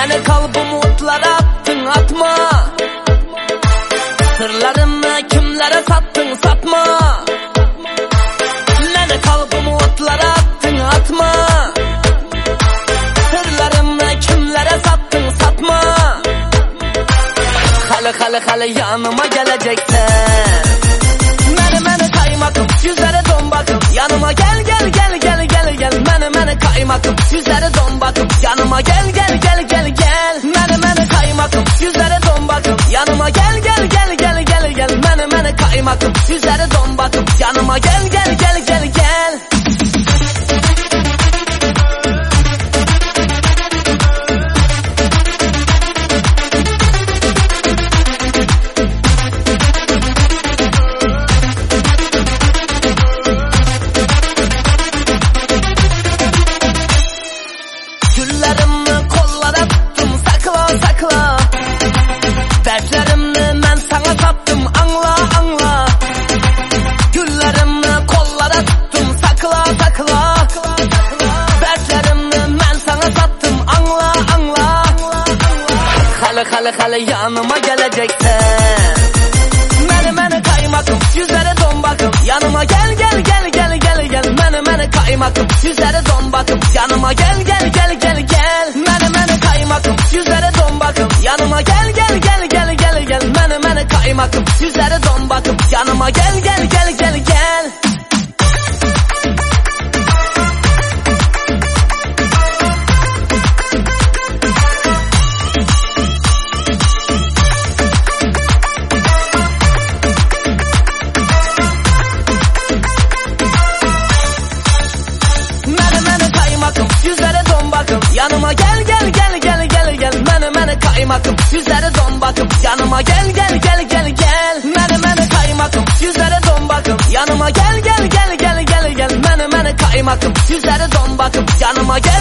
Beni kalbim otlara attın atma. Sırlarımı kimlere sattın satma. Beni kalbim otlara attın atma. Sırlarımı kimlere sattın satma. Hali hali hali yanıma geleceksen Beni beni kaymakım yüzlere don bakım Yanıma gel gel gel gel gel gel. Beni beni kaymakım yüzlere don bakım Yanıma gel gel gel Hale hale yanıma geleceksen Mene mene kaymakım yüzlere don bakıp Yanıma gel gel gel gel gel gel Mene mene kaymakım yüzlere don bakıp Yanıma gel gel gel gel gel Mene mene kaymakım yüzlere don bakıp Yanıma gel gel gel gel gel gel Mene mene kaymakım yüzlere don bakıp Yanıma gel gel gel Yanıma gel gel gel gel gel gel Mene mene kaymakım yüzlere don bakıp Yanıma gel gel gel gel gel Mene mene kaymakım yüzlere don bakıp Yanıma gel gel gel gel gel gel Mene mene kaymakım yüzlere don bakıp Yanıma gel